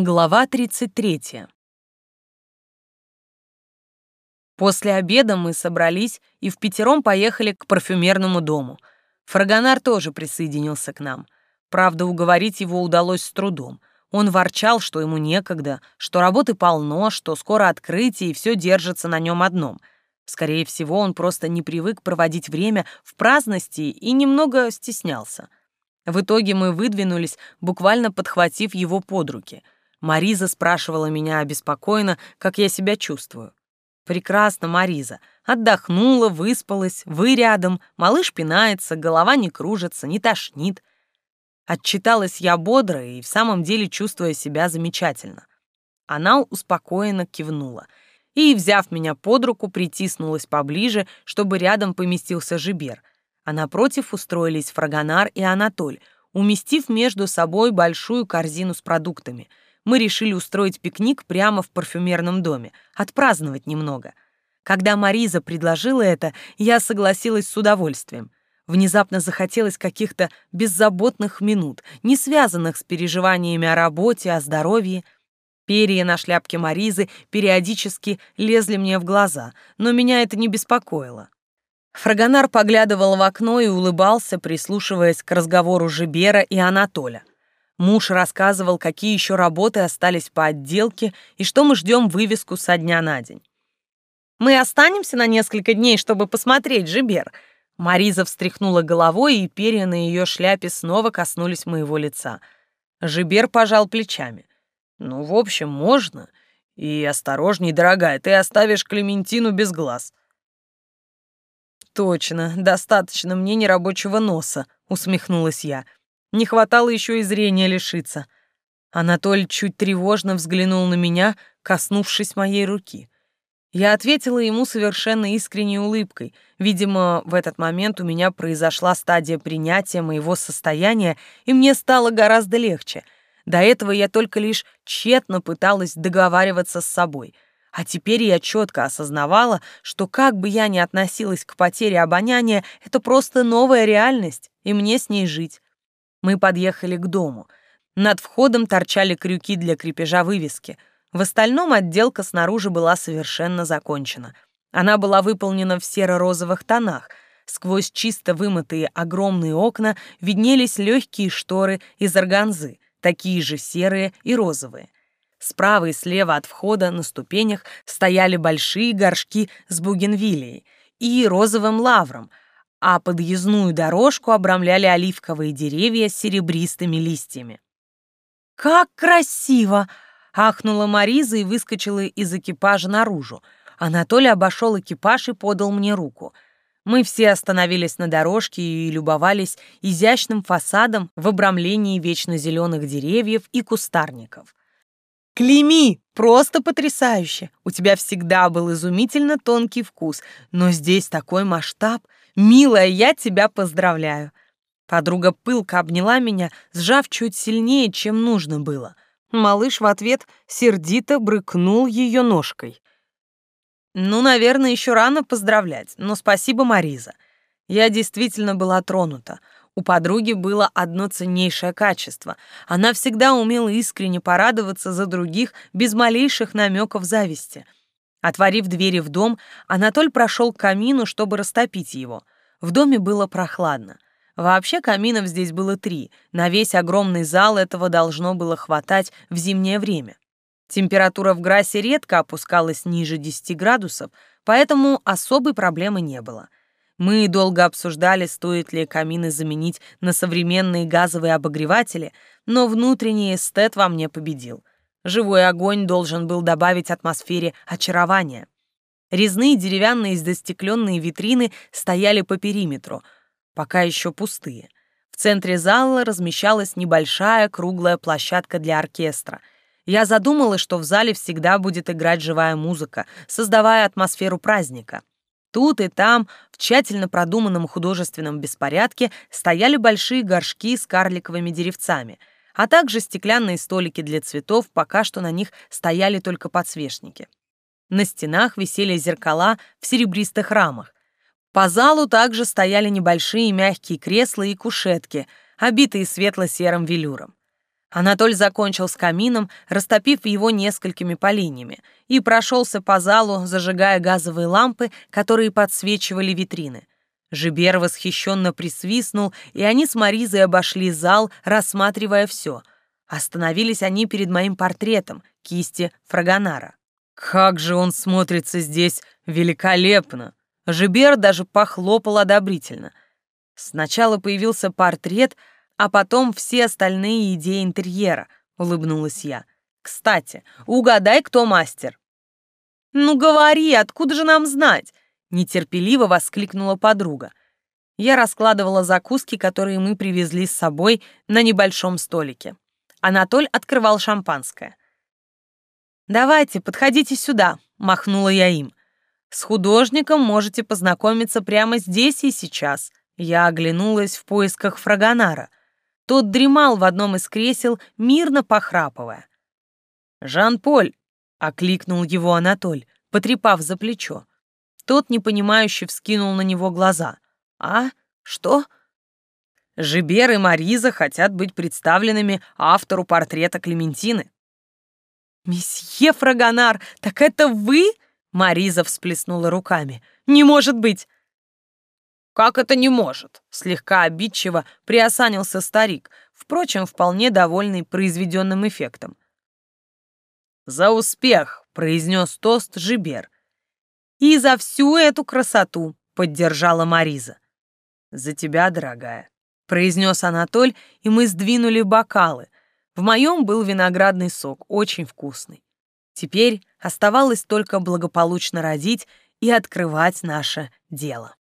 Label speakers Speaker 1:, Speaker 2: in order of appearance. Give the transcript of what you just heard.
Speaker 1: Глава 33. После обеда мы собрались и в пятером поехали к парфюмерному дому. Фрагонар тоже присоединился к нам. Правда, уговорить его удалось с трудом. Он ворчал, что ему некогда, что работы полно, что скоро открытие и все держится на нем одном. Скорее всего, он просто не привык проводить время в праздности и немного стеснялся. В итоге мы выдвинулись, буквально подхватив его под руки — Мариза спрашивала меня обеспокоенно, как я себя чувствую. Прекрасно, Мариза. Отдохнула, выспалась, вы рядом, малыш пинается, голова не кружится, не тошнит. Отчиталась я бодро и в самом деле чувствуя себя замечательно. Она успокоенно кивнула и, взяв меня под руку, притиснулась поближе, чтобы рядом поместился Жибер, а напротив устроились Фрагонар и Анатоль, уместив между собой большую корзину с продуктами — мы решили устроить пикник прямо в парфюмерном доме, отпраздновать немного. Когда Мариза предложила это, я согласилась с удовольствием. Внезапно захотелось каких-то беззаботных минут, не связанных с переживаниями о работе, о здоровье. Перья на шляпке Маризы периодически лезли мне в глаза, но меня это не беспокоило. Фрагонар поглядывал в окно и улыбался, прислушиваясь к разговору Жибера и Анатоля. Муж рассказывал, какие еще работы остались по отделке и что мы ждем вывеску со дня на день. «Мы останемся на несколько дней, чтобы посмотреть, Жибер». Мариза встряхнула головой, и перья на ее шляпе снова коснулись моего лица. Жибер пожал плечами. «Ну, в общем, можно. И осторожней, дорогая, ты оставишь Клементину без глаз». «Точно, достаточно мне нерабочего носа», — усмехнулась я. Не хватало еще и зрения лишиться. Анатоль чуть тревожно взглянул на меня, коснувшись моей руки. Я ответила ему совершенно искренней улыбкой. Видимо, в этот момент у меня произошла стадия принятия моего состояния, и мне стало гораздо легче. До этого я только лишь тщетно пыталась договариваться с собой. А теперь я четко осознавала, что как бы я ни относилась к потере обоняния, это просто новая реальность, и мне с ней жить. Мы подъехали к дому. Над входом торчали крюки для крепежа вывески. В остальном отделка снаружи была совершенно закончена. Она была выполнена в серо-розовых тонах. Сквозь чисто вымытые огромные окна виднелись легкие шторы из органзы, такие же серые и розовые. Справа и слева от входа на ступенях стояли большие горшки с бугенвилией и розовым лавром — а подъездную дорожку обрамляли оливковые деревья с серебристыми листьями. «Как красиво!» — ахнула Мариза и выскочила из экипажа наружу. Анатолий обошел экипаж и подал мне руку. Мы все остановились на дорожке и любовались изящным фасадом в обрамлении вечно зеленых деревьев и кустарников. «Клейми! Просто потрясающе! У тебя всегда был изумительно тонкий вкус, но здесь такой масштаб — «Милая, я тебя поздравляю!» Подруга пылко обняла меня, сжав чуть сильнее, чем нужно было. Малыш в ответ сердито брыкнул ее ножкой. «Ну, наверное, еще рано поздравлять, но спасибо, Мариза. Я действительно была тронута. У подруги было одно ценнейшее качество. Она всегда умела искренне порадоваться за других без малейших намеков зависти — Отворив двери в дом, Анатоль прошел к камину, чтобы растопить его. В доме было прохладно. Вообще каминов здесь было три. На весь огромный зал этого должно было хватать в зимнее время. Температура в Грасе редко опускалась ниже 10 градусов, поэтому особой проблемы не было. Мы долго обсуждали, стоит ли камины заменить на современные газовые обогреватели, но внутренний эстет во мне победил. Живой огонь должен был добавить атмосфере очарования. Резные деревянные застекленные витрины стояли по периметру, пока еще пустые. В центре зала размещалась небольшая круглая площадка для оркестра. Я задумала, что в зале всегда будет играть живая музыка, создавая атмосферу праздника. Тут и там, в тщательно продуманном художественном беспорядке, стояли большие горшки с карликовыми деревцами — а также стеклянные столики для цветов, пока что на них стояли только подсвечники. На стенах висели зеркала в серебристых рамах. По залу также стояли небольшие мягкие кресла и кушетки, обитые светло-серым велюром. Анатоль закончил с камином, растопив его несколькими поленьями, и прошелся по залу, зажигая газовые лампы, которые подсвечивали витрины. Жибер восхищенно присвистнул, и они с Маризой обошли зал, рассматривая все. Остановились они перед моим портретом, кисти Фрагонара. «Как же он смотрится здесь великолепно!» Жибер даже похлопал одобрительно. Сначала появился портрет, а потом все остальные идеи интерьера, улыбнулась я. Кстати, угадай, кто мастер. Ну говори, откуда же нам знать? Нетерпеливо воскликнула подруга. Я раскладывала закуски, которые мы привезли с собой на небольшом столике. Анатоль открывал шампанское. «Давайте, подходите сюда», — махнула я им. «С художником можете познакомиться прямо здесь и сейчас». Я оглянулась в поисках Фрагонара. Тот дремал в одном из кресел, мирно похрапывая. «Жан-Поль!» — окликнул его Анатоль, потрепав за плечо. Тот непонимающе вскинул на него глаза. «А? Что?» Жибер и Мариза хотят быть представленными автору портрета Клементины. «Месье Фрагонар, так это вы?» Мариза всплеснула руками. «Не может быть! «Как это не может?» — слегка обидчиво приосанился старик, впрочем, вполне довольный произведенным эффектом. «За успех!» — произнес тост Жибер. «И за всю эту красоту!» — поддержала Мариза. «За тебя, дорогая!» — произнес Анатоль, и мы сдвинули бокалы. В моем был виноградный сок, очень вкусный. Теперь оставалось только благополучно родить и открывать наше дело.